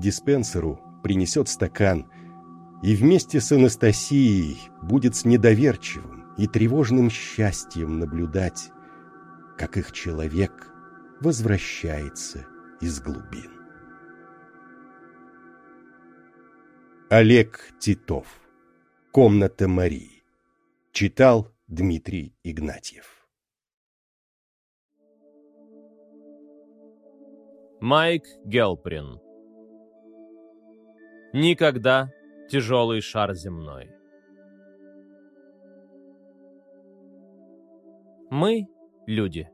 диспенсеру, принесет стакан и вместе с Анастасией будет с недоверчивым и тревожным счастьем наблюдать, как их человек возвращается из глубин. Олег Титов. Комната Марии. Читал Дмитрий Игнатьев. Майк Гелприн. Никогда тяжелый шар земной. Мы — люди.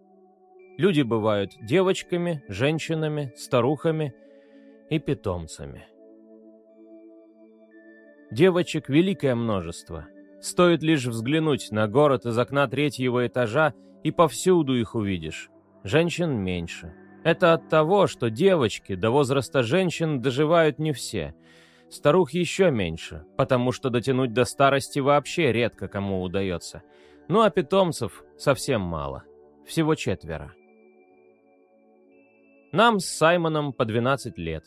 Люди бывают девочками, женщинами, старухами и питомцами. Девочек великое множество. Стоит лишь взглянуть на город из окна третьего этажа, и повсюду их увидишь. Женщин меньше. Это от того, что девочки до возраста женщин доживают не все. Старух еще меньше, потому что дотянуть до старости вообще редко кому удается. Ну а питомцев совсем мало. Всего четверо. Нам с Саймоном по 12 лет.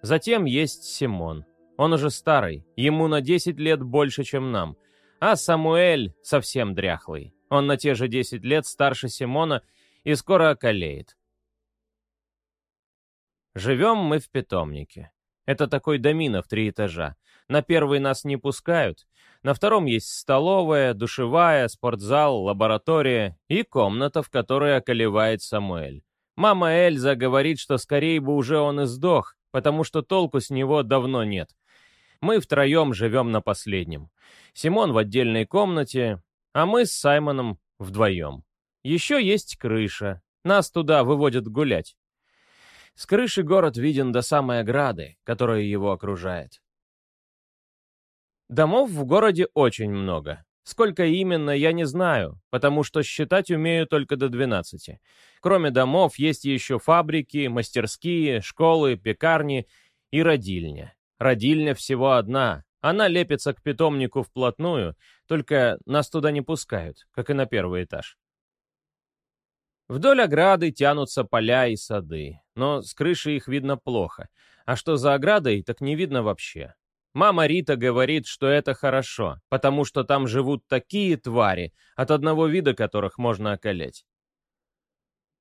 Затем есть Симон. Он уже старый, ему на 10 лет больше, чем нам. А Самуэль совсем дряхлый. Он на те же 10 лет старше Симона и скоро околеет. Живем мы в питомнике. Это такой домино в три этажа. На первый нас не пускают. На втором есть столовая, душевая, спортзал, лаборатория и комната, в которой околевает Самуэль. Мама Эльза говорит, что скорее бы уже он и сдох, потому что толку с него давно нет. Мы втроем живем на последнем. Симон в отдельной комнате, а мы с Саймоном вдвоем. Еще есть крыша. Нас туда выводят гулять. С крыши город виден до самой ограды, которая его окружает. Домов в городе очень много. Сколько именно, я не знаю, потому что считать умею только до 12. Кроме домов, есть еще фабрики, мастерские, школы, пекарни и родильня. Родильня всего одна. Она лепится к питомнику вплотную, только нас туда не пускают, как и на первый этаж. Вдоль ограды тянутся поля и сады, но с крыши их видно плохо. А что за оградой, так не видно вообще. Мама Рита говорит, что это хорошо, потому что там живут такие твари, от одного вида которых можно околеть.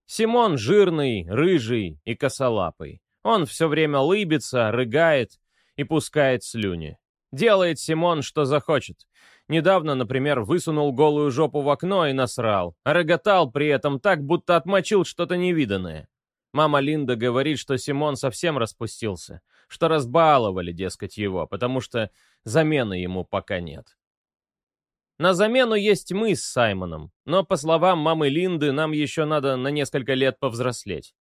Симон жирный, рыжий и косолапый. Он все время лыбится, рыгает, и пускает слюни. Делает Симон, что захочет. Недавно, например, высунул голую жопу в окно и насрал, роготал при этом так, будто отмочил что-то невиданное. Мама Линда говорит, что Симон совсем распустился, что разбаловали, дескать, его, потому что замены ему пока нет. На замену есть мы с Саймоном, но, по словам мамы Линды, нам еще надо на несколько лет повзрослеть.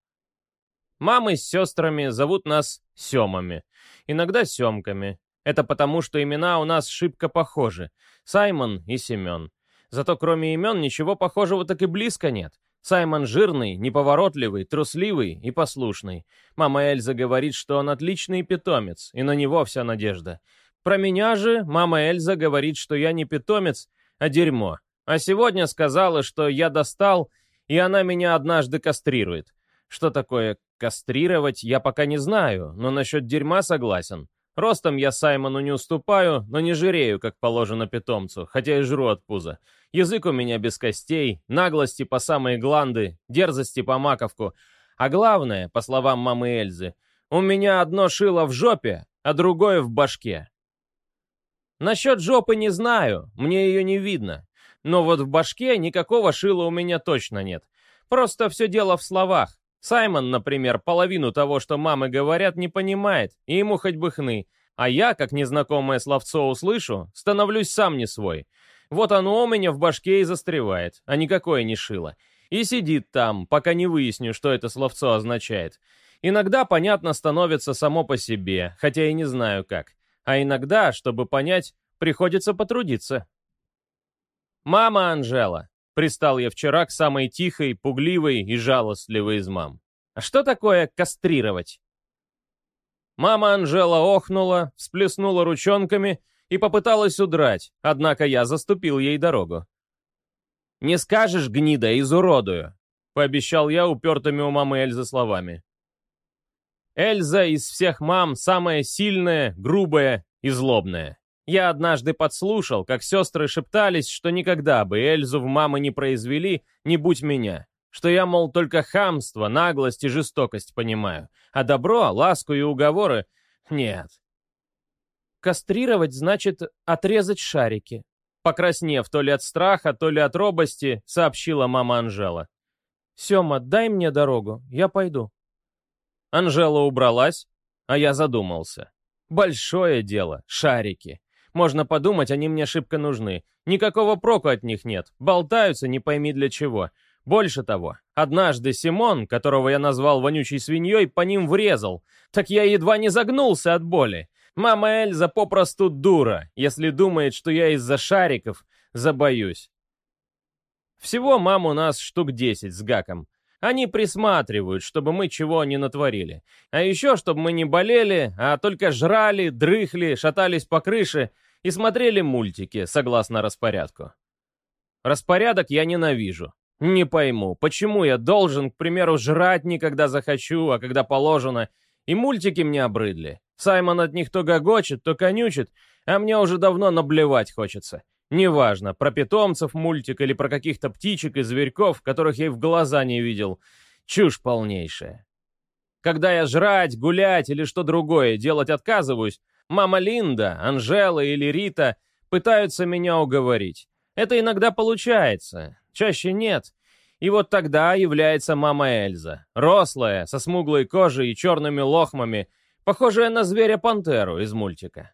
Мамы с сестрами зовут нас Семами, иногда Семками. Это потому, что имена у нас шибко похожи. Саймон и Семен. Зато кроме имен ничего похожего так и близко нет. Саймон жирный, неповоротливый, трусливый и послушный. Мама Эльза говорит, что он отличный питомец, и на него вся надежда. Про меня же мама Эльза говорит, что я не питомец, а дерьмо. А сегодня сказала, что я достал, и она меня однажды кастрирует. Что такое кастрировать, я пока не знаю, но насчет дерьма согласен. Ростом я Саймону не уступаю, но не жирею, как положено питомцу, хотя и жру от пуза. Язык у меня без костей, наглости по самые гланды, дерзости по маковку. А главное, по словам мамы Эльзы, у меня одно шило в жопе, а другое в башке. Насчет жопы не знаю, мне ее не видно. Но вот в башке никакого шила у меня точно нет. Просто все дело в словах. Саймон, например, половину того, что мамы говорят, не понимает, и ему хоть бы хны. А я, как незнакомое словцо услышу, становлюсь сам не свой. Вот оно у меня в башке и застревает, а никакое не шило. И сидит там, пока не выясню, что это словцо означает. Иногда понятно становится само по себе, хотя и не знаю как. А иногда, чтобы понять, приходится потрудиться. «Мама Анжела, Пристал я вчера к самой тихой, пугливой и жалостливой из мам. А что такое кастрировать? Мама Анжела охнула, всплеснула ручонками и попыталась удрать, однако я заступил ей дорогу. «Не скажешь, гнида, изуродую!» — пообещал я упертыми у мамы Эльзы словами. Эльза из всех мам самая сильная, грубая и злобная. Я однажды подслушал, как сестры шептались, что никогда бы Эльзу в мамы не произвели, не будь меня. Что я, мол, только хамство, наглость и жестокость понимаю. А добро, ласку и уговоры — нет. Кастрировать значит отрезать шарики. Покраснев то ли от страха, то ли от робости, сообщила мама Анжела. «Сема, дай мне дорогу, я пойду». Анжела убралась, а я задумался. Большое дело, шарики. Можно подумать, они мне шибко нужны. Никакого проку от них нет, болтаются не пойми для чего. Больше того, однажды Симон, которого я назвал вонючей свиньей, по ним врезал. Так я едва не загнулся от боли. Мама Эльза попросту дура, если думает, что я из-за шариков забоюсь. Всего мам у нас штук десять с гаком. Они присматривают, чтобы мы чего не натворили. А еще, чтобы мы не болели, а только жрали, дрыхли, шатались по крыше и смотрели мультики, согласно распорядку. Распорядок я ненавижу. Не пойму, почему я должен, к примеру, жрать не когда захочу, а когда положено, и мультики мне обрыдли. Саймон от них то гогочет, то конючит, а мне уже давно наблевать хочется. Неважно, про питомцев мультик или про каких-то птичек и зверьков, которых я и в глаза не видел. Чушь полнейшая. Когда я жрать, гулять или что другое делать отказываюсь, мама Линда, Анжела или Рита пытаются меня уговорить. Это иногда получается, чаще нет. И вот тогда является мама Эльза, рослая, со смуглой кожей и черными лохмами, похожая на зверя-пантеру из мультика.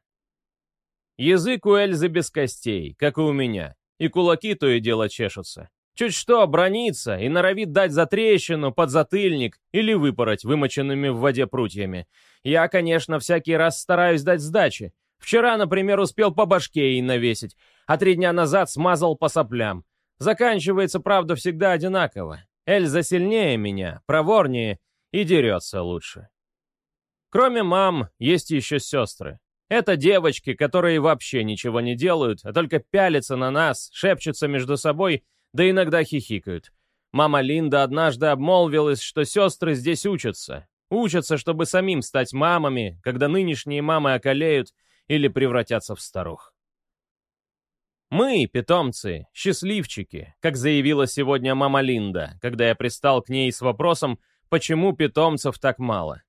Язык у Эльзы без костей, как и у меня, и кулаки то и дело чешутся. Чуть что, бронится и норовит дать за трещину, под затыльник или выпороть вымоченными в воде прутьями. Я, конечно, всякий раз стараюсь дать сдачи. Вчера, например, успел по башке ей навесить, а три дня назад смазал по соплям. Заканчивается, правда, всегда одинаково. Эльза сильнее меня, проворнее и дерется лучше. Кроме мам, есть еще сестры. Это девочки, которые вообще ничего не делают, а только пялятся на нас, шепчутся между собой, да иногда хихикают. Мама Линда однажды обмолвилась, что сестры здесь учатся. Учатся, чтобы самим стать мамами, когда нынешние мамы околеют или превратятся в старух. Мы, питомцы, счастливчики, как заявила сегодня мама Линда, когда я пристал к ней с вопросом, почему питомцев так мало.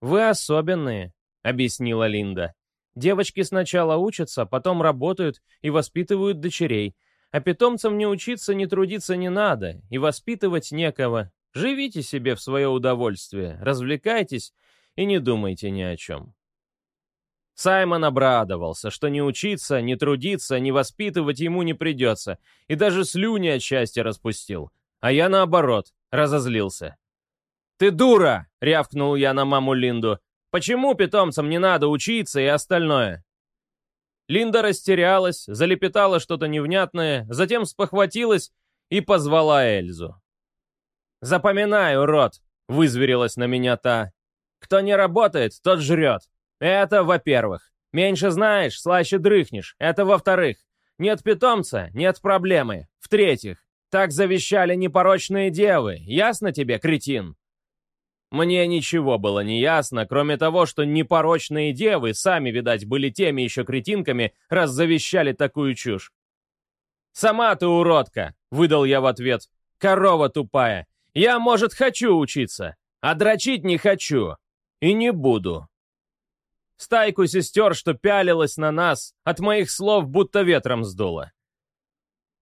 «Вы особенные», — объяснила Линда. «Девочки сначала учатся, потом работают и воспитывают дочерей. А питомцам не учиться, не трудиться не надо, и воспитывать некого. Живите себе в свое удовольствие, развлекайтесь и не думайте ни о чем». Саймон обрадовался, что не учиться, не трудиться, не воспитывать ему не придется, и даже слюни от счастья распустил. А я, наоборот, разозлился. «Ты дура!» — рявкнул я на маму Линду. Почему питомцам не надо учиться и остальное?» Линда растерялась, залепетала что-то невнятное, затем спохватилась и позвала Эльзу. «Запоминай, урод!» — вызверилась на меня та. «Кто не работает, тот жрет. Это во-первых. Меньше знаешь, слаще дрыхнешь. Это во-вторых. Нет питомца, нет проблемы. В-третьих, так завещали непорочные девы. Ясно тебе, кретин?» Мне ничего было не ясно, кроме того, что непорочные девы сами, видать, были теми еще кретинками, раз завещали такую чушь. «Сама ты уродка!» — выдал я в ответ. «Корова тупая! Я, может, хочу учиться, а дрочить не хочу. И не буду». Стайку сестер, что пялилась на нас, от моих слов будто ветром сдуло.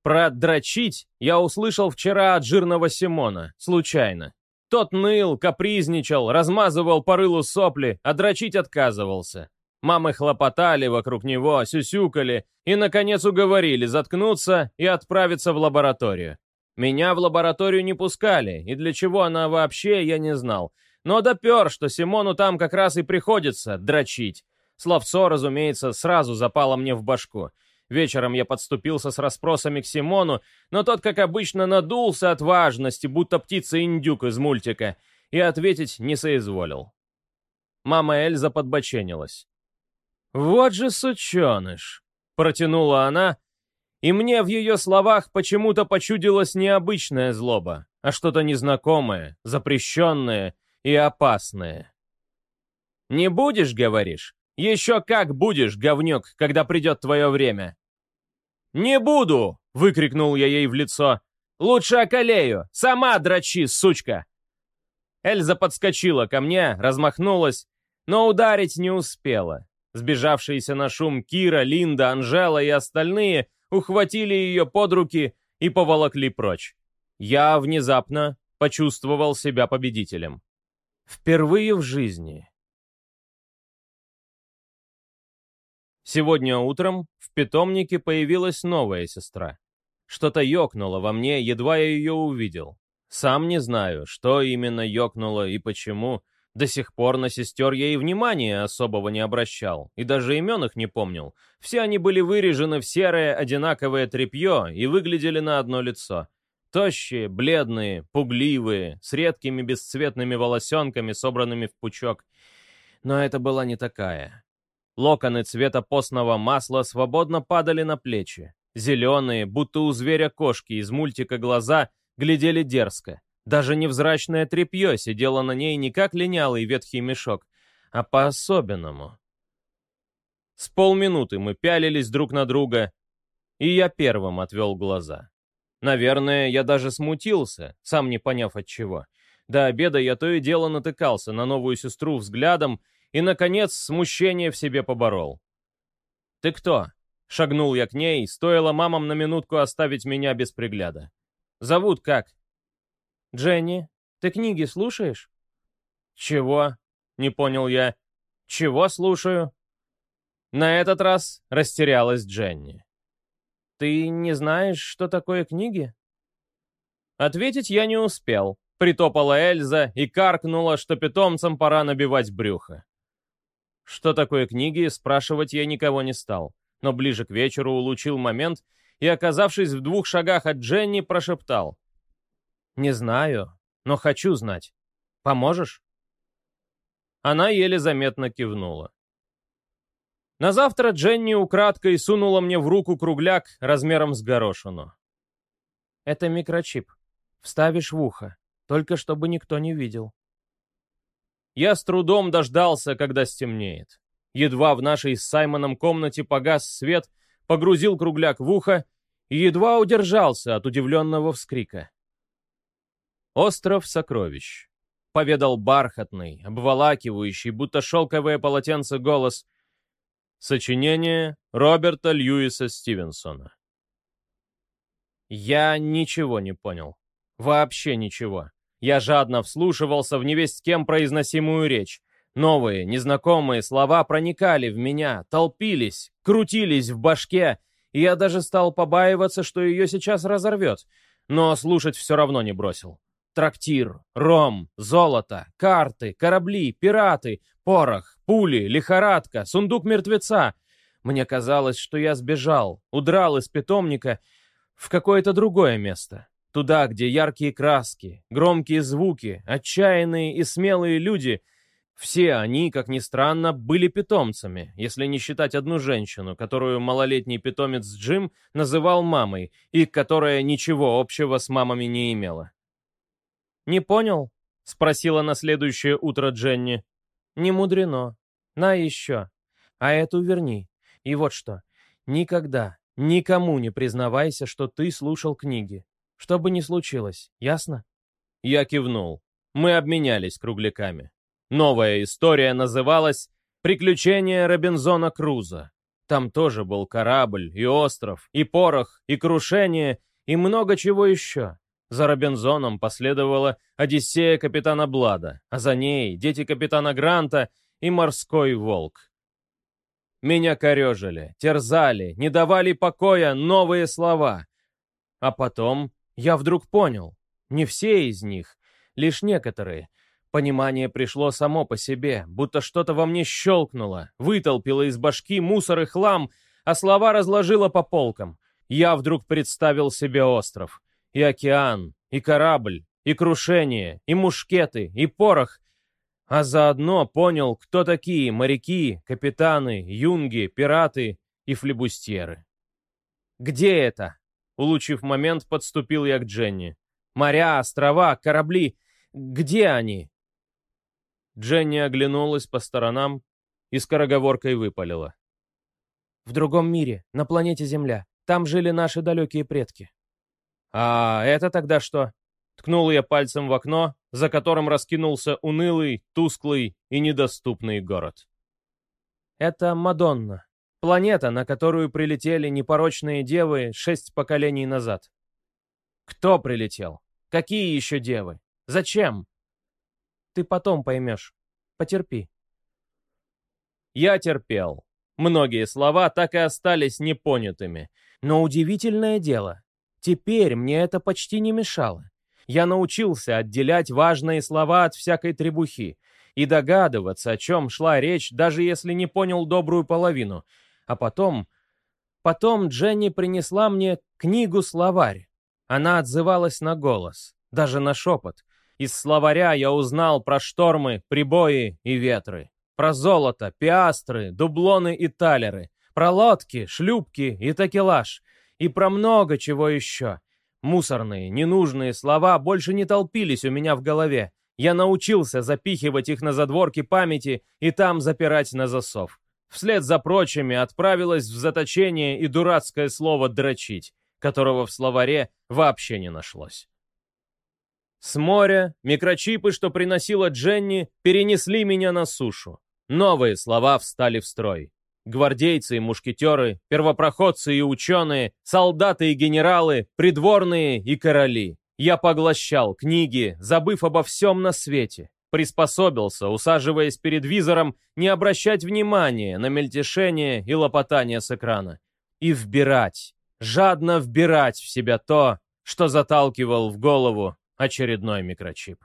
Про «дрочить» я услышал вчера от жирного Симона, случайно. Тот ныл, капризничал, размазывал по рылу сопли, а дрочить отказывался. Мамы хлопотали вокруг него, сюсюкали и, наконец, уговорили заткнуться и отправиться в лабораторию. Меня в лабораторию не пускали, и для чего она вообще, я не знал. Но допер, что Симону там как раз и приходится дрочить. Словцо, разумеется, сразу запало мне в башку. Вечером я подступился с расспросами к Симону, но тот, как обычно, надулся от важности, будто птица-индюк из мультика, и ответить не соизволил. Мама Эльза подбоченилась. «Вот же сученыш!» — протянула она, и мне в ее словах почему-то почудилась необычная злоба, а что-то незнакомое, запрещенное и опасное. «Не будешь, говоришь? Еще как будешь, говнюк, когда придет твое время!» «Не буду!» — выкрикнул я ей в лицо. «Лучше околею! Сама дрочи, сучка!» Эльза подскочила ко мне, размахнулась, но ударить не успела. Сбежавшиеся на шум Кира, Линда, Анжела и остальные ухватили ее под руки и поволокли прочь. Я внезапно почувствовал себя победителем. Впервые в жизни. Сегодня утром в питомнике появилась новая сестра. Что-то ёкнуло во мне, едва я ее увидел. Сам не знаю, что именно ёкнуло и почему, до сих пор на сестер я и внимания особого не обращал, и даже имен их не помнил. Все они были вырежены в серое одинаковое тряпье и выглядели на одно лицо. Тощие, бледные, пугливые, с редкими бесцветными волосенками, собранными в пучок. Но это была не такая. Локоны цвета постного масла свободно падали на плечи. Зеленые, будто у зверя кошки из мультика глаза, глядели дерзко. Даже невзрачное тряпье сидело на ней не как линялый ветхий мешок, а по-особенному. С полминуты мы пялились друг на друга, и я первым отвел глаза. Наверное, я даже смутился, сам не поняв от чего. До обеда я то и дело натыкался на новую сестру взглядом и, наконец, смущение в себе поборол. «Ты кто?» — шагнул я к ней, стоило мамам на минутку оставить меня без пригляда. «Зовут как?» «Дженни, ты книги слушаешь?» «Чего?» — не понял я. «Чего слушаю?» На этот раз растерялась Дженни. «Ты не знаешь, что такое книги?» Ответить я не успел. Притопала Эльза и каркнула, что питомцам пора набивать брюхо. Что такое книги, спрашивать я никого не стал, но ближе к вечеру улучил момент и, оказавшись в двух шагах от Дженни, прошептал. «Не знаю, но хочу знать. Поможешь?» Она еле заметно кивнула. На завтра Дженни украдкой сунула мне в руку кругляк размером с горошину. «Это микрочип. Вставишь в ухо, только чтобы никто не видел». Я с трудом дождался, когда стемнеет. Едва в нашей с Саймоном комнате погас свет, погрузил кругляк в ухо и едва удержался от удивленного вскрика. «Остров сокровищ», — поведал бархатный, обволакивающий, будто шелковое полотенце голос. Сочинение Роберта Льюиса Стивенсона. Я ничего не понял. Вообще ничего. Я жадно вслушивался в невесть кем произносимую речь. Новые, незнакомые слова проникали в меня, толпились, крутились в башке, и я даже стал побаиваться, что ее сейчас разорвет, но слушать все равно не бросил. Трактир, ром, золото, карты, корабли, пираты, порох, пули, лихорадка, сундук мертвеца. Мне казалось, что я сбежал, удрал из питомника в какое-то другое место. Туда, где яркие краски, громкие звуки, отчаянные и смелые люди — все они, как ни странно, были питомцами, если не считать одну женщину, которую малолетний питомец Джим называл мамой, и которая ничего общего с мамами не имела. «Не понял?» — спросила на следующее утро Дженни. «Не мудрено. На еще. А эту верни. И вот что. Никогда, никому не признавайся, что ты слушал книги. Что бы ни случилось, ясно?» Я кивнул. Мы обменялись кругляками. Новая история называлась «Приключения Робинзона Круза». Там тоже был корабль, и остров, и порох, и крушение, и много чего еще. За Робинзоном последовала Одиссея капитана Блада, а за ней дети капитана Гранта и морской волк. Меня корежили, терзали, не давали покоя новые слова. А потом я вдруг понял, не все из них, лишь некоторые. Понимание пришло само по себе, будто что-то во мне щелкнуло, вытолпило из башки мусор и хлам, а слова разложило по полкам. Я вдруг представил себе остров — и океан, и корабль, и крушение, и мушкеты, и порох, а заодно понял, кто такие моряки, капитаны, юнги, пираты и флебустьеры. «Где это?» Улучив момент, подступил я к Дженни. «Моря, острова, корабли. Где они?» Дженни оглянулась по сторонам и скороговоркой выпалила. «В другом мире, на планете Земля. Там жили наши далекие предки». «А это тогда что?» Ткнул я пальцем в окно, за которым раскинулся унылый, тусклый и недоступный город. «Это Мадонна, планета, на которую прилетели непорочные девы шесть поколений назад». «Кто прилетел? Какие еще девы? Зачем?» «Ты потом поймешь. Потерпи». Я терпел. Многие слова так и остались непонятыми. Но удивительное дело, теперь мне это почти не мешало. Я научился отделять важные слова от всякой требухи и догадываться, о чем шла речь, даже если не понял добрую половину. А потом... Потом Дженни принесла мне книгу-словарь. Она отзывалась на голос, даже на шепот. Из словаря я узнал про штормы, прибои и ветры. Про золото, пиастры, дублоны и талеры. Про лодки, шлюпки и такелаж. И про много чего еще. Мусорные, ненужные слова больше не толпились у меня в голове. Я научился запихивать их на задворки памяти и там запирать на засов. Вслед за прочими отправилось в заточение и дурацкое слово «дрочить», которого в словаре вообще не нашлось. С моря микрочипы, что приносила Дженни, перенесли меня на сушу. Новые слова встали в строй. Гвардейцы и мушкетеры, первопроходцы и ученые, солдаты и генералы, придворные и короли. Я поглощал книги, забыв обо всем на свете. Приспособился, усаживаясь перед визором, не обращать внимания на мельтешение и лопотание с экрана. И вбирать, жадно вбирать в себя то, что заталкивал в голову очередной микрочип.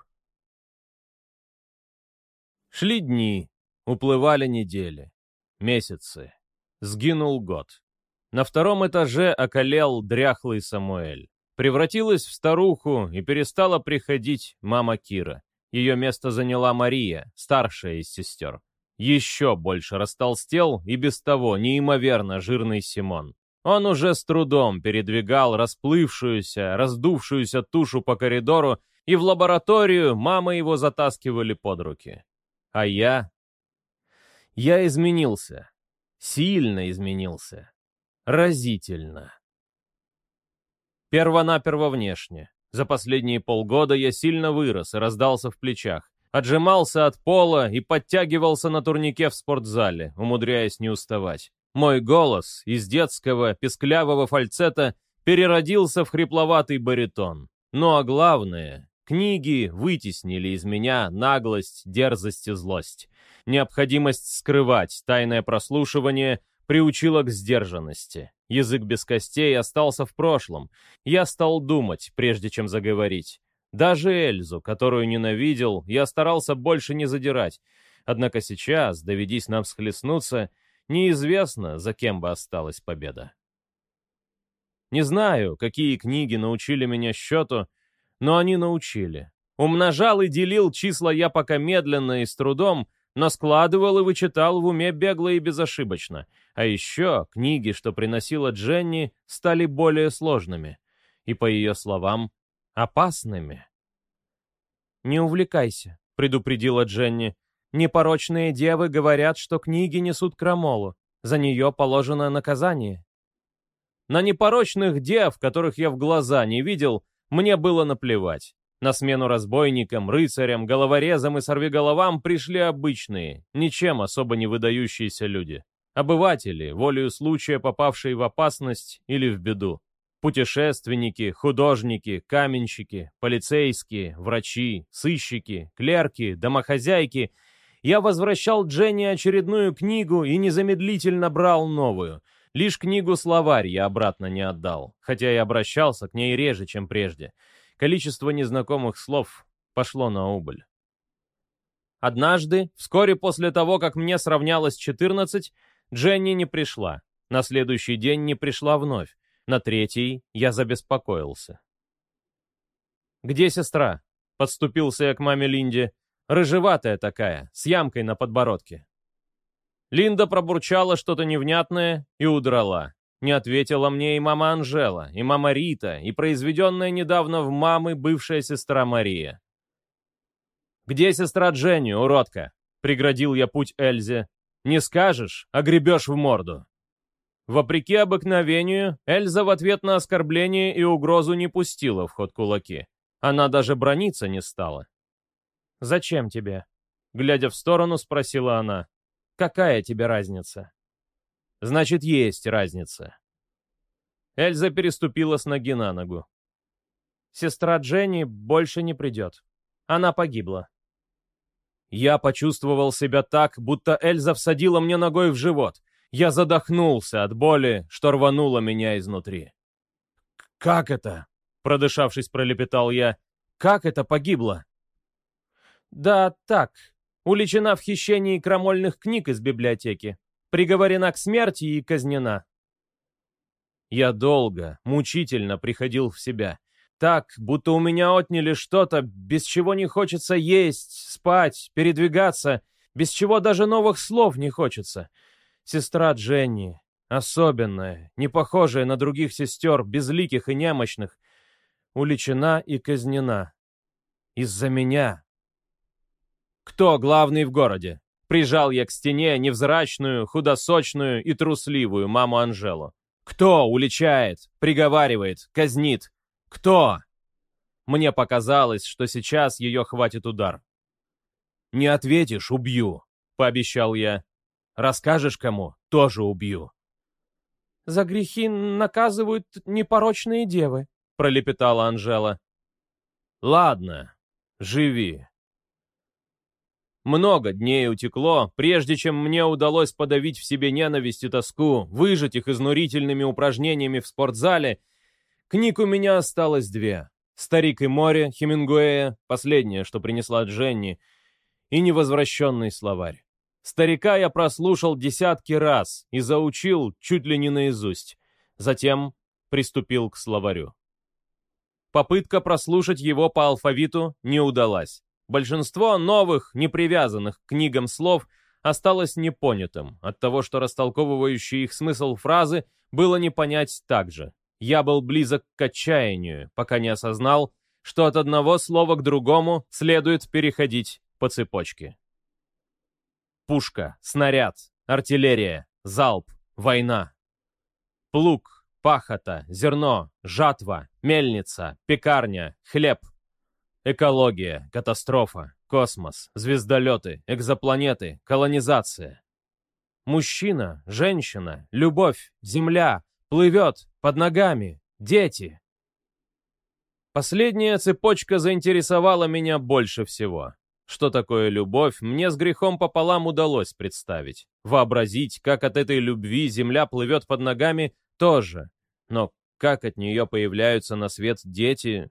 Шли дни, Уплывали недели, месяцы. Сгинул год. На втором этаже околел дряхлый Самуэль. Превратилась в старуху и перестала приходить мама Кира. Ее место заняла Мария, старшая из сестер. Еще больше растолстел и без того неимоверно жирный Симон. Он уже с трудом передвигал расплывшуюся, раздувшуюся тушу по коридору, и в лабораторию мамы его затаскивали под руки. А я я изменился. Сильно изменился. Разительно. Первонаперво внешне. За последние полгода я сильно вырос и раздался в плечах. Отжимался от пола и подтягивался на турнике в спортзале, умудряясь не уставать. Мой голос из детского песклявого фальцета переродился в хрипловатый баритон. Ну а главное, книги вытеснили из меня наглость, дерзость и злость. Необходимость скрывать тайное прослушивание приучила к сдержанности. Язык без костей остался в прошлом. Я стал думать, прежде чем заговорить. Даже Эльзу, которую ненавидел, я старался больше не задирать. Однако сейчас, доведись нам схлестнуться, неизвестно, за кем бы осталась победа. Не знаю, какие книги научили меня счету, но они научили. Умножал и делил числа я пока медленно и с трудом, но складывал и вычитал в уме бегло и безошибочно. А еще книги, что приносила Дженни, стали более сложными. И, по ее словам, опасными. «Не увлекайся», — предупредила Дженни. «Непорочные девы говорят, что книги несут крамолу. За нее положено наказание». На непорочных дев, которых я в глаза не видел, мне было наплевать. На смену разбойникам, рыцарям, головорезам и сорвиголовам пришли обычные, ничем особо не выдающиеся люди. Обыватели, волею случая попавшие в опасность или в беду. Путешественники, художники, каменщики, полицейские, врачи, сыщики, клерки, домохозяйки. Я возвращал Дженни очередную книгу и незамедлительно брал новую. Лишь книгу-словарь я обратно не отдал, хотя и обращался к ней реже, чем прежде количество незнакомых слов пошло на убыль. Однажды, вскоре после того, как мне сравнялось 14, Дженни не пришла. На следующий день не пришла вновь. На третий я забеспокоился. «Где сестра?» — подступился я к маме Линде. «Рыжеватая такая, с ямкой на подбородке». Линда пробурчала что-то невнятное и удрала. Не ответила мне и мама Анжела, и мама Рита, и произведенная недавно в мамы бывшая сестра Мария. «Где сестра Дженни, уродка?» — преградил я путь Эльзе. «Не скажешь, а гребешь в морду». Вопреки обыкновению, Эльза в ответ на оскорбление и угрозу не пустила в ход кулаки. Она даже брониться не стала. «Зачем тебе?» Глядя в сторону, спросила она. «Какая тебе разница?» «Значит, есть разница». Эльза переступила с ноги на ногу. «Сестра Дженни больше не придет. Она погибла». Я почувствовал себя так, будто Эльза всадила мне ногой в живот. Я задохнулся от боли, что рвануло меня изнутри. «Как это?» — продышавшись, пролепетал я. «Как это погибло?» «Да так, уличена в хищении крамольных книг из библиотеки, приговорена к смерти и казнена». Я долго, мучительно приходил в себя. Так, будто у меня отняли что-то, без чего не хочется есть, спать, передвигаться, без чего даже новых слов не хочется. Сестра Дженни, особенная, не похожая на других сестер, безликих и немощных, уличена и казнена. Из-за меня. Кто главный в городе? Прижал я к стене невзрачную, худосочную и трусливую маму Анжелу. Кто уличает, приговаривает, казнит? Кто? Мне показалось, что сейчас ее хватит удар. «Не ответишь — убью», — пообещал я. «Расскажешь кому — тоже убью». «За грехи наказывают непорочные девы», — пролепетала Анжела. «Ладно, живи». Много дней утекло, прежде чем мне удалось подавить в себе ненависть и тоску, выжать их изнурительными упражнениями в спортзале — Книг у меня осталось две. «Старик и море» Хемингуэя, последнее, что принесла Дженни, и «Невозвращенный словарь». Старика я прослушал десятки раз и заучил чуть ли не наизусть. Затем приступил к словарю. Попытка прослушать его по алфавиту не удалась. Большинство новых, не привязанных к книгам слов осталось непонятым от того, что растолковывающий их смысл фразы было не понять так же. Я был близок к отчаянию, пока не осознал, что от одного слова к другому следует переходить по цепочке. Пушка, снаряд, артиллерия, залп, война. Плуг, пахота, зерно, жатва, мельница, пекарня, хлеб. Экология, катастрофа, космос, звездолеты, экзопланеты, колонизация. Мужчина, женщина, любовь, земля, плывет, под ногами. Дети. Последняя цепочка заинтересовала меня больше всего. Что такое любовь, мне с грехом пополам удалось представить. Вообразить, как от этой любви земля плывет под ногами, тоже. Но как от нее появляются на свет дети,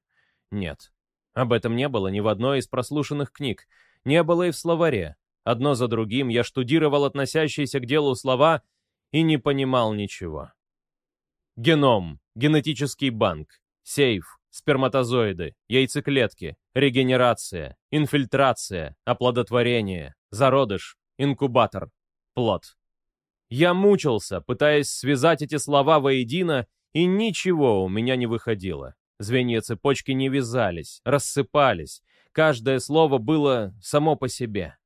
нет. Об этом не было ни в одной из прослушанных книг. Не было и в словаре. Одно за другим я штудировал относящиеся к делу слова и не понимал ничего. Геном, генетический банк, сейф, сперматозоиды, яйцеклетки, регенерация, инфильтрация, оплодотворение, зародыш, инкубатор, плод. Я мучился, пытаясь связать эти слова воедино, и ничего у меня не выходило. Звенья цепочки не вязались, рассыпались. Каждое слово было само по себе.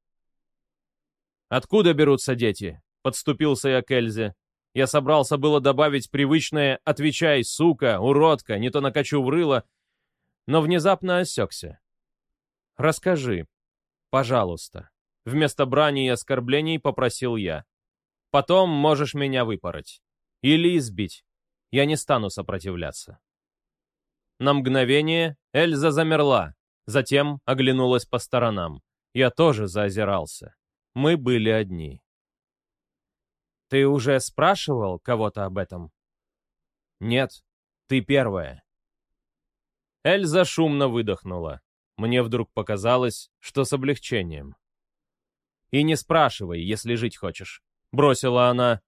«Откуда берутся дети?» — подступился я к Эльзе. Я собрался было добавить привычное «отвечай, сука, уродка, не то накачу в рыло», но внезапно осекся. «Расскажи, пожалуйста». Вместо брани и оскорблений попросил я. «Потом можешь меня выпороть. Или избить. Я не стану сопротивляться». На мгновение Эльза замерла, затем оглянулась по сторонам. Я тоже заозирался. Мы были одни. Ты уже спрашивал кого-то об этом? Нет, ты первая. Эльза шумно выдохнула. Мне вдруг показалось, что с облегчением. «И не спрашивай, если жить хочешь», — бросила она.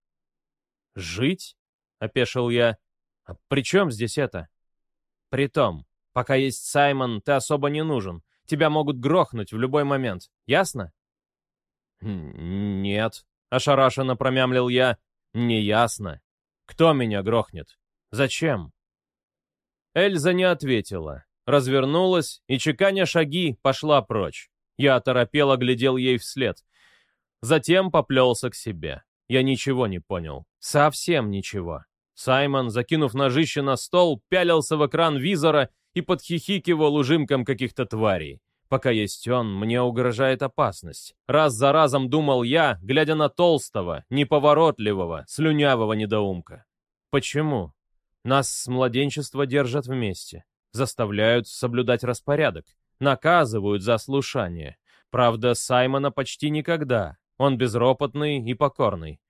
«Жить?» — опешил я. «А при чем здесь это?» «Притом, пока есть Саймон, ты особо не нужен. Тебя могут грохнуть в любой момент. Ясно?» «Нет», Ошарашенно промямлил я. Неясно. Кто меня грохнет? Зачем? Эльза не ответила. Развернулась и, чеканя шаги, пошла прочь. Я оторопело глядел ей вслед. Затем поплелся к себе. Я ничего не понял. Совсем ничего. Саймон, закинув ножище на стол, пялился в экран визора и подхихикивал ужимком каких-то тварей. Пока есть он, мне угрожает опасность. Раз за разом думал я, глядя на толстого, неповоротливого, слюнявого недоумка. Почему? Нас с младенчества держат вместе. Заставляют соблюдать распорядок. Наказывают за слушание. Правда, Саймона почти никогда. Он безропотный и покорный.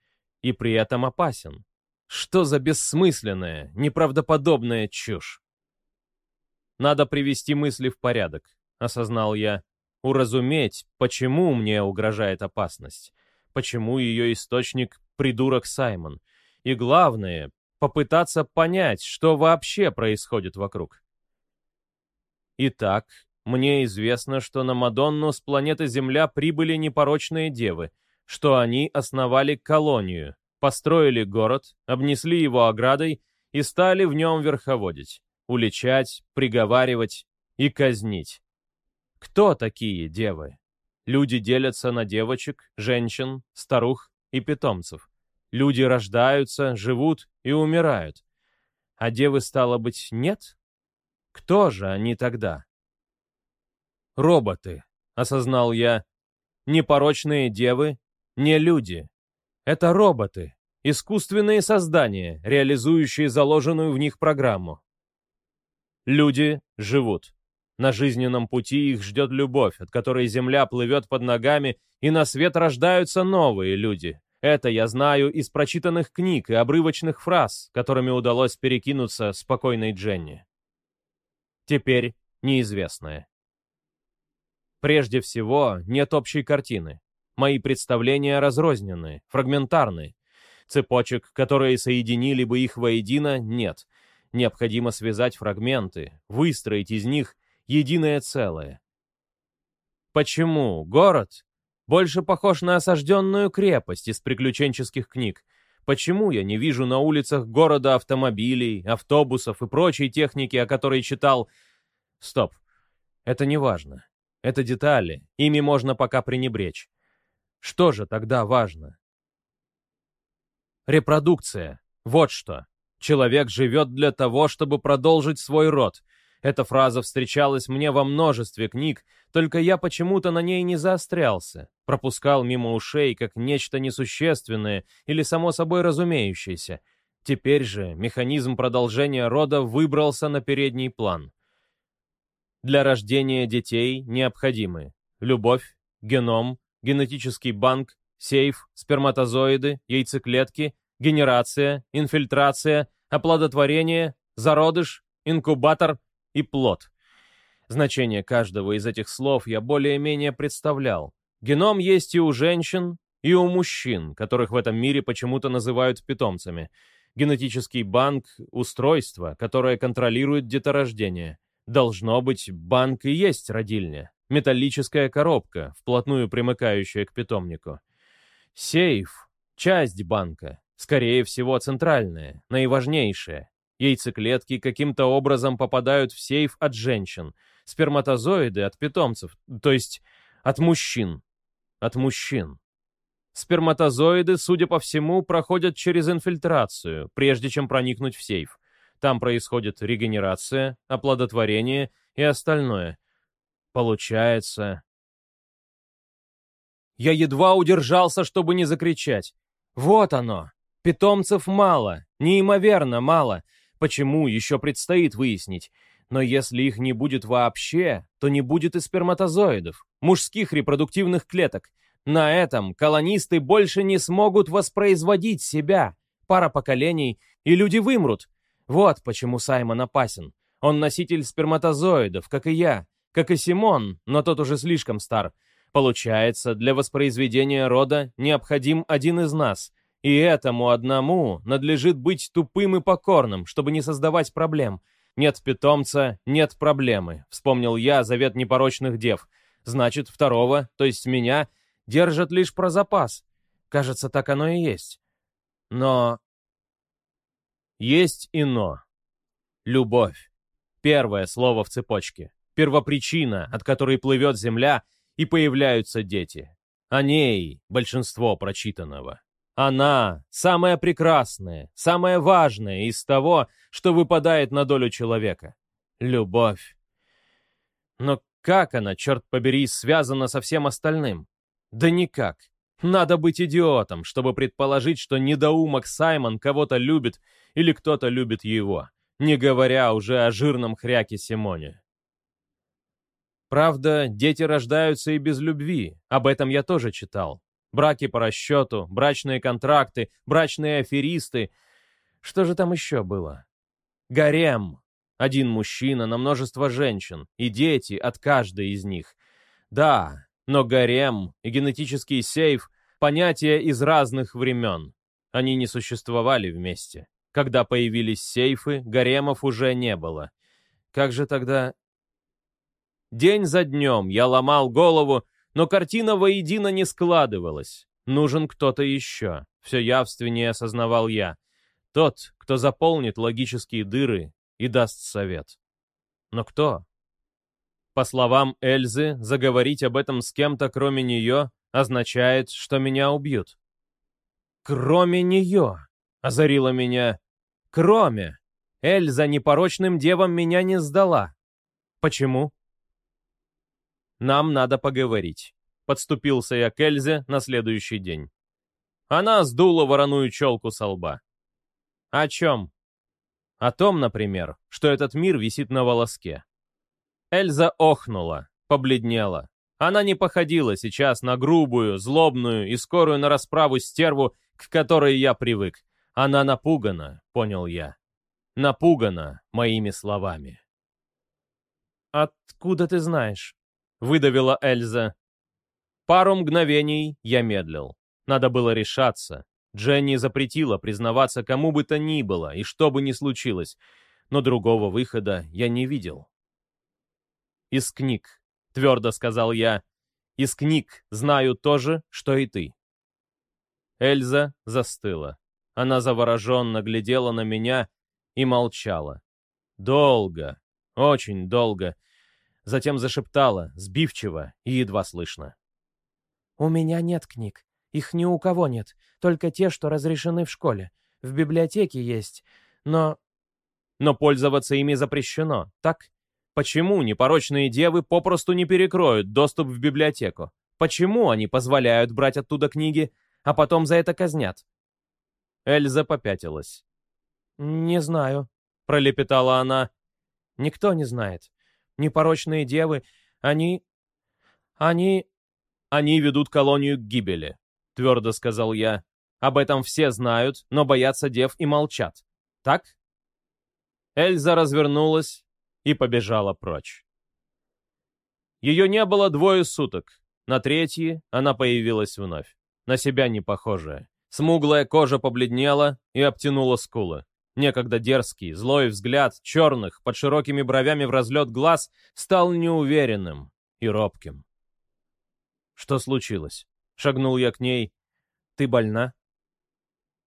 И при этом опасен. Что за бессмысленная, неправдоподобная чушь? Надо привести мысли в порядок осознал я, уразуметь, почему мне угрожает опасность, почему ее источник — придурок Саймон, и главное — попытаться понять, что вообще происходит вокруг. Итак, мне известно, что на Мадонну с планеты Земля прибыли непорочные девы, что они основали колонию, построили город, обнесли его оградой и стали в нем верховодить, уличать, приговаривать и казнить. Кто такие девы? Люди делятся на девочек, женщин, старух и питомцев. Люди рождаются, живут и умирают. А девы, стало быть, нет? Кто же они тогда? Роботы, осознал я. Непорочные девы, не люди. Это роботы, искусственные создания, реализующие заложенную в них программу. Люди живут. На жизненном пути их ждет любовь, от которой земля плывет под ногами, и на свет рождаются новые люди. Это я знаю из прочитанных книг и обрывочных фраз, которыми удалось перекинуться спокойной Дженни. Теперь неизвестное. Прежде всего, нет общей картины. Мои представления разрозненные, фрагментарные. Цепочек, которые соединили бы их воедино, нет. Необходимо связать фрагменты, выстроить из них единое целое. Почему город больше похож на осажденную крепость из приключенческих книг? Почему я не вижу на улицах города автомобилей, автобусов и прочей техники, о которой читал? Стоп. Это не важно. Это детали. Ими можно пока пренебречь. Что же тогда важно? Репродукция. Вот что. Человек живет для того, чтобы продолжить свой род. Эта фраза встречалась мне во множестве книг, только я почему-то на ней не заострялся, пропускал мимо ушей как нечто несущественное или само собой разумеющееся. Теперь же механизм продолжения рода выбрался на передний план. Для рождения детей необходимы любовь, геном, генетический банк, сейф, сперматозоиды, яйцеклетки, генерация, инфильтрация, оплодотворение, зародыш, инкубатор — и плод. Значение каждого из этих слов я более-менее представлял. Геном есть и у женщин, и у мужчин, которых в этом мире почему-то называют питомцами. Генетический банк — устройство, которое контролирует деторождение. Должно быть, банк и есть родильня. Металлическая коробка, вплотную примыкающая к питомнику. Сейф — часть банка, скорее всего, центральная, наиважнейшая. Яйцеклетки каким-то образом попадают в сейф от женщин, сперматозоиды от питомцев, то есть от мужчин. От мужчин. Сперматозоиды, судя по всему, проходят через инфильтрацию, прежде чем проникнуть в сейф. Там происходит регенерация, оплодотворение и остальное. Получается... Я едва удержался, чтобы не закричать. Вот оно! Питомцев мало, неимоверно мало — Почему, еще предстоит выяснить. Но если их не будет вообще, то не будет и сперматозоидов, мужских репродуктивных клеток. На этом колонисты больше не смогут воспроизводить себя. Пара поколений, и люди вымрут. Вот почему Саймон опасен. Он носитель сперматозоидов, как и я, как и Симон, но тот уже слишком стар. Получается, для воспроизведения рода необходим один из нас, и этому одному надлежит быть тупым и покорным, чтобы не создавать проблем. Нет питомца, нет проблемы, вспомнил я завет непорочных дев. Значит, второго, то есть меня, держат лишь про запас. Кажется, так оно и есть. Но... Есть и но. Любовь. Первое слово в цепочке. Первопричина, от которой плывет земля, и появляются дети. О ней большинство прочитанного. Она самая прекрасная, самая важная из того, что выпадает на долю человека. Любовь. Но как она, черт побери, связана со всем остальным? Да никак. Надо быть идиотом, чтобы предположить, что недоумок Саймон кого-то любит или кто-то любит его, не говоря уже о жирном хряке Симоне. Правда, дети рождаются и без любви, об этом я тоже читал. Браки по расчету, брачные контракты, брачные аферисты. Что же там еще было? Гарем. Один мужчина на множество женщин, и дети от каждой из них. Да, но гарем и генетический сейф — понятия из разных времен. Они не существовали вместе. Когда появились сейфы, гаремов уже не было. Как же тогда... День за днем я ломал голову, но картина воедино не складывалась. Нужен кто-то еще. Все явственнее осознавал я. Тот, кто заполнит логические дыры и даст совет. Но кто? По словам Эльзы, заговорить об этом с кем-то, кроме нее, означает, что меня убьют. «Кроме нее!» — озарила меня. «Кроме! Эльза непорочным девам меня не сдала. Почему?» «Нам надо поговорить», — подступился я к Эльзе на следующий день. Она сдула вороную челку со лба. «О чем?» «О том, например, что этот мир висит на волоске». Эльза охнула, побледнела. Она не походила сейчас на грубую, злобную и скорую на расправу стерву, к которой я привык. Она напугана, понял я. Напугана моими словами. «Откуда ты знаешь?» — выдавила Эльза. Пару мгновений я медлил. Надо было решаться. Дженни запретила признаваться кому бы то ни было, и что бы ни случилось, но другого выхода я не видел. «Из книг», — твердо сказал я, — «из книг знаю то же, что и ты». Эльза застыла. Она завороженно глядела на меня и молчала. Долго, очень долго, затем зашептала, сбивчиво и едва слышно. «У меня нет книг. Их ни у кого нет, только те, что разрешены в школе. В библиотеке есть, но...» «Но пользоваться ими запрещено, так? Почему непорочные девы попросту не перекроют доступ в библиотеку? Почему они позволяют брать оттуда книги, а потом за это казнят?» Эльза попятилась. «Не знаю», — пролепетала она. «Никто не знает непорочные девы, они... они...» «Они ведут колонию к гибели», — твердо сказал я. «Об этом все знают, но боятся дев и молчат. Так?» Эльза развернулась и побежала прочь. Ее не было двое суток. На третьи она появилась вновь. На себя не похожая. Смуглая кожа побледнела и обтянула скулы. Некогда дерзкий, злой взгляд, черных, под широкими бровями в разлет глаз, стал неуверенным и робким. «Что случилось?» — шагнул я к ней. «Ты больна?»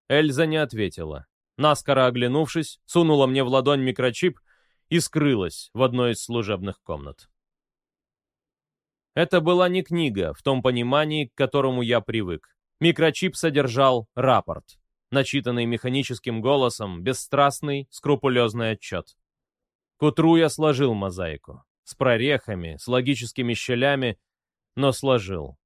Эльза не ответила. Наскоро оглянувшись, сунула мне в ладонь микрочип и скрылась в одной из служебных комнат. Это была не книга в том понимании, к которому я привык. Микрочип содержал рапорт начитанный механическим голосом, бесстрастный, скрупулезный отчет. К утру я сложил мозаику. С прорехами, с логическими щелями, но сложил.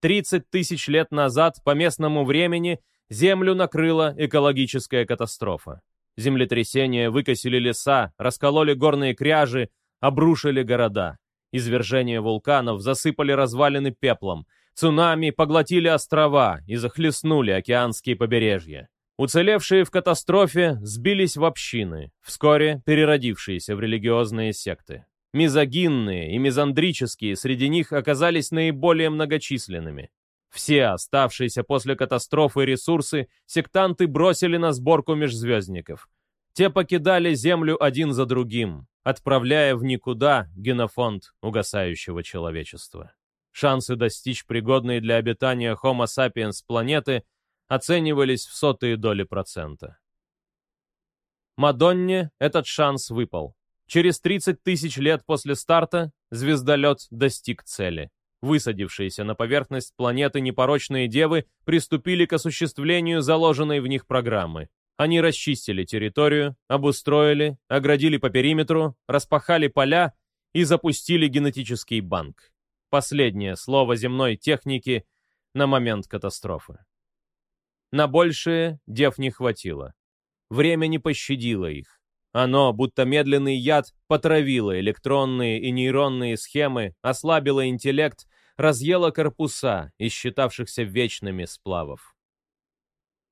30 тысяч лет назад по местному времени Землю накрыла экологическая катастрофа. Землетрясения выкосили леса, раскололи горные кряжи, обрушили города. Извержения вулканов засыпали развалины пеплом, Цунами поглотили острова и захлестнули океанские побережья. Уцелевшие в катастрофе сбились в общины, вскоре переродившиеся в религиозные секты. Мизогинные и мизандрические среди них оказались наиболее многочисленными. Все оставшиеся после катастрофы ресурсы сектанты бросили на сборку межзвездников. Те покидали Землю один за другим, отправляя в никуда генофонд угасающего человечества. Шансы достичь пригодной для обитания Homo sapiens планеты оценивались в сотые доли процента. Мадонне этот шанс выпал. Через 30 тысяч лет после старта звездолет достиг цели. Высадившиеся на поверхность планеты непорочные девы приступили к осуществлению заложенной в них программы. Они расчистили территорию, обустроили, оградили по периметру, распахали поля и запустили генетический банк. Последнее слово земной техники на момент катастрофы. На большее дев не хватило. Время не пощадило их. Оно, будто медленный яд, потравило электронные и нейронные схемы, ослабило интеллект, разъело корпуса из считавшихся вечными сплавов.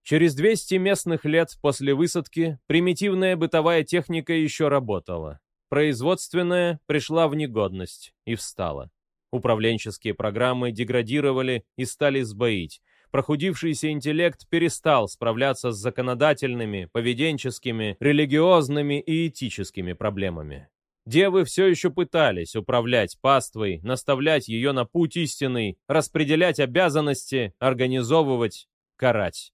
Через 200 местных лет после высадки примитивная бытовая техника еще работала. Производственная пришла в негодность и встала. Управленческие программы деградировали и стали сбоить, прохудившийся интеллект перестал справляться с законодательными, поведенческими, религиозными и этическими проблемами. Девы все еще пытались управлять паствой, наставлять ее на путь истинный, распределять обязанности, организовывать, карать.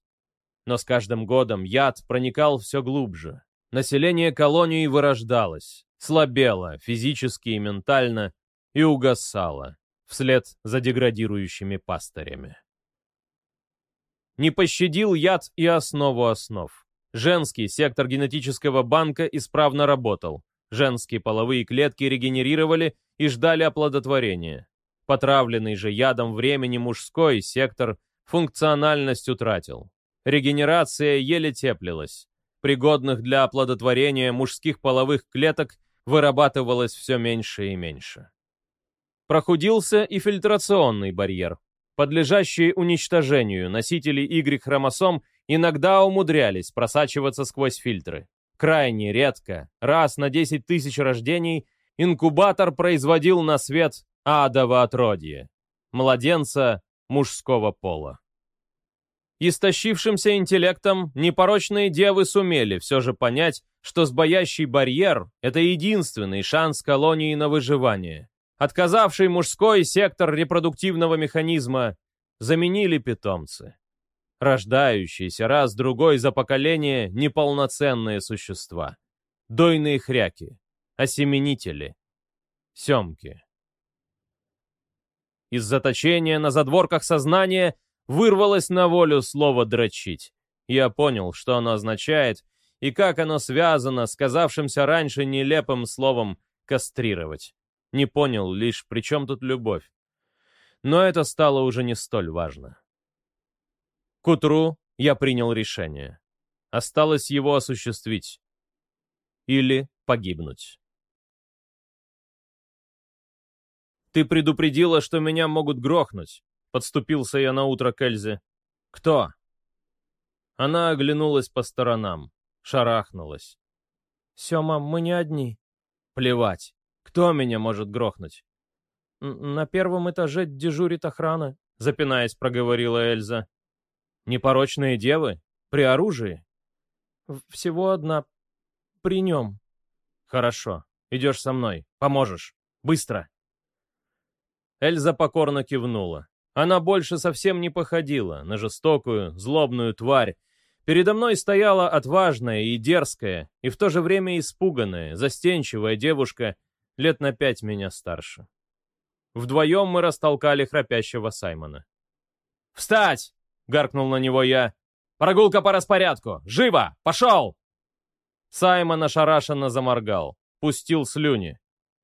Но с каждым годом яд проникал все глубже. Население колонии вырождалось, слабело физически и ментально и угасало вслед за деградирующими пастырями. Не пощадил яд и основу основ. Женский сектор генетического банка исправно работал. Женские половые клетки регенерировали и ждали оплодотворения. Потравленный же ядом времени мужской сектор функциональность утратил. Регенерация еле теплилась. Пригодных для оплодотворения мужских половых клеток вырабатывалось все меньше и меньше. Прохудился и фильтрационный барьер. Подлежащие уничтожению носители Y-хромосом иногда умудрялись просачиваться сквозь фильтры. Крайне редко, раз на 10 тысяч рождений, инкубатор производил на свет адово отродье. Младенца мужского пола. Истощившимся интеллектом непорочные девы сумели все же понять, что сбоящий барьер — это единственный шанс колонии на выживание. Отказавший мужской сектор репродуктивного механизма заменили питомцы. Рождающиеся раз-другой за поколение неполноценные существа. Дойные хряки, осеменители, семки. Из заточения на задворках сознания вырвалось на волю слово «дрочить». Я понял, что оно означает и как оно связано с казавшимся раньше нелепым словом «кастрировать». Не понял лишь, при чем тут любовь. Но это стало уже не столь важно. К утру я принял решение. Осталось его осуществить. Или погибнуть. «Ты предупредила, что меня могут грохнуть», — подступился я на утро к Эльзе. «Кто?» Она оглянулась по сторонам, шарахнулась. «Сема, мы не одни». «Плевать. Кто меня может грохнуть?» «На первом этаже дежурит охрана», — запинаясь, проговорила Эльза. «Непорочные девы? При оружии?» «Всего одна. При нем». «Хорошо. Идешь со мной. Поможешь. Быстро!» Эльза покорно кивнула. Она больше совсем не походила на жестокую, злобную тварь. Передо мной стояла отважная и дерзкая, и в то же время испуганная, застенчивая девушка, лет на пять меня старше. Вдвоем мы растолкали храпящего Саймона. «Встать!» — гаркнул на него я. «Прогулка по распорядку! Живо! Пошел!» Саймон ошарашенно заморгал, пустил слюни.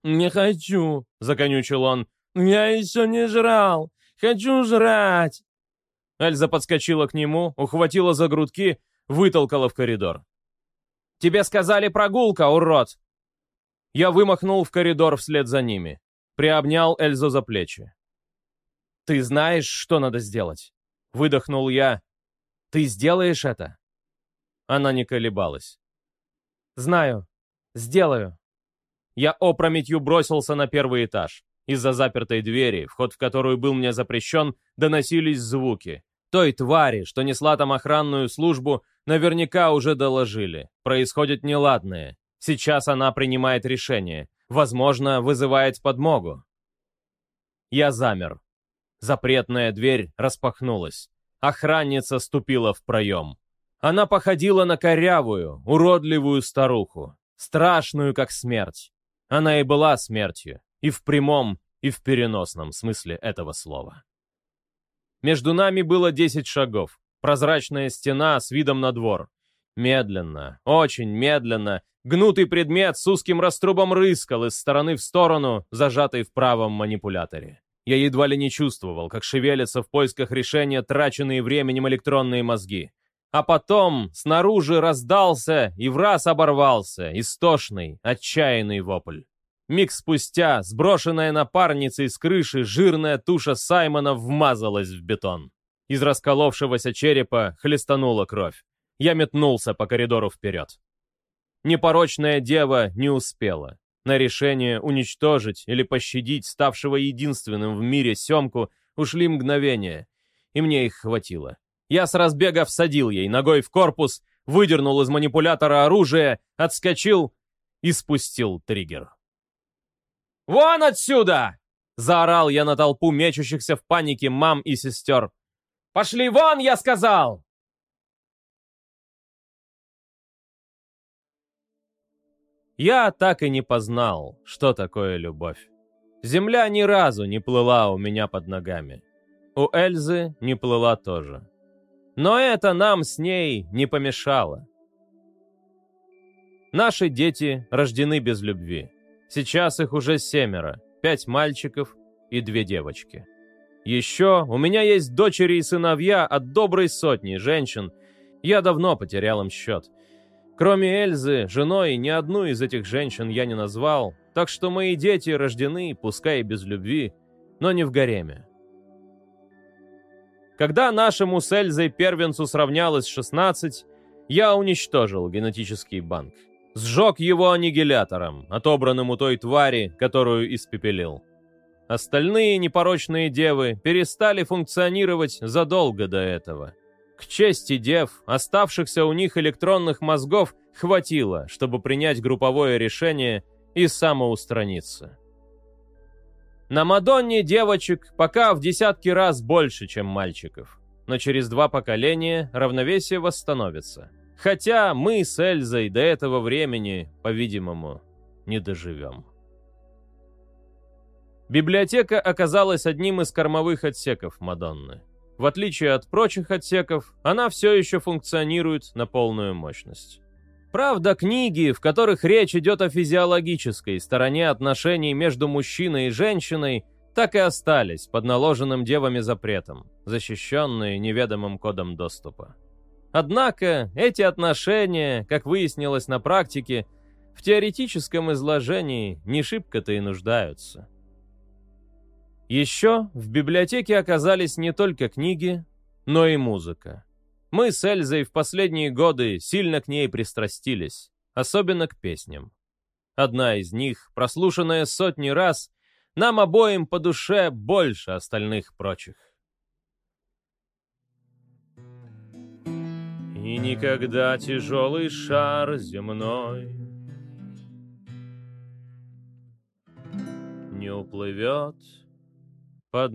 «Не хочу!» — законючил он. «Я еще не жрал! Хочу жрать!» Эльза подскочила к нему, ухватила за грудки, вытолкала в коридор. «Тебе сказали прогулка, урод!» Я вымахнул в коридор вслед за ними. Приобнял Эльзу за плечи. «Ты знаешь, что надо сделать?» Выдохнул я. «Ты сделаешь это?» Она не колебалась. «Знаю. Сделаю». Я опрометью бросился на первый этаж. Из-за запертой двери, вход в которую был мне запрещен, доносились звуки. Той твари, что несла там охранную службу, наверняка уже доложили. Происходит неладное. Сейчас она принимает решение. Возможно, вызывает подмогу. Я замер. Запретная дверь распахнулась. Охранница ступила в проем. Она походила на корявую, уродливую старуху. Страшную, как смерть. Она и была смертью. И в прямом, и в переносном смысле этого слова. Между нами было 10 шагов. Прозрачная стена с видом на двор. Медленно, очень медленно, гнутый предмет с узким раструбом рыскал из стороны в сторону, зажатый в правом манипуляторе. Я едва ли не чувствовал, как шевелятся в поисках решения траченные временем электронные мозги. А потом снаружи раздался и в раз оборвался истошный, отчаянный вопль. Миг спустя, сброшенная напарницей с крыши, жирная туша Саймона вмазалась в бетон. Из расколовшегося черепа хлестанула кровь. Я метнулся по коридору вперед. Непорочная дева не успела. На решение уничтожить или пощадить ставшего единственным в мире Семку ушли мгновения, и мне их хватило. Я с разбега всадил ей ногой в корпус, выдернул из манипулятора оружие, отскочил и спустил триггер. «Вон отсюда!» — заорал я на толпу мечущихся в панике мам и сестер. «Пошли вон, я сказал!» Я так и не познал, что такое любовь. Земля ни разу не плыла у меня под ногами. У Эльзы не плыла тоже. Но это нам с ней не помешало. Наши дети рождены без любви. Сейчас их уже семеро, пять мальчиков и две девочки. Еще у меня есть дочери и сыновья от доброй сотни женщин. Я давно потерял им счет. Кроме Эльзы, женой ни одну из этих женщин я не назвал, так что мои дети рождены, пускай и без любви, но не в гареме. Когда нашему с Эльзой первенцу сравнялось 16, я уничтожил генетический банк. Сжег его аннигилятором, отобранным у той твари, которую испепелил. Остальные непорочные девы перестали функционировать задолго до этого. К чести дев, оставшихся у них электронных мозгов хватило, чтобы принять групповое решение и самоустраниться. На Мадонне девочек пока в десятки раз больше, чем мальчиков. Но через два поколения равновесие восстановится. Хотя мы с Эльзой до этого времени, по-видимому, не доживем. Библиотека оказалась одним из кормовых отсеков Мадонны. В отличие от прочих отсеков, она все еще функционирует на полную мощность. Правда, книги, в которых речь идет о физиологической стороне отношений между мужчиной и женщиной, так и остались под наложенным девами запретом, защищенные неведомым кодом доступа. Однако эти отношения, как выяснилось на практике, в теоретическом изложении не шибко-то и нуждаются. Еще в библиотеке оказались не только книги, но и музыка. Мы с Эльзой в последние годы сильно к ней пристрастились, особенно к песням. Одна из них, прослушанная сотни раз, нам обоим по душе больше остальных прочих. И никогда тяжелый шар земной не уплывет под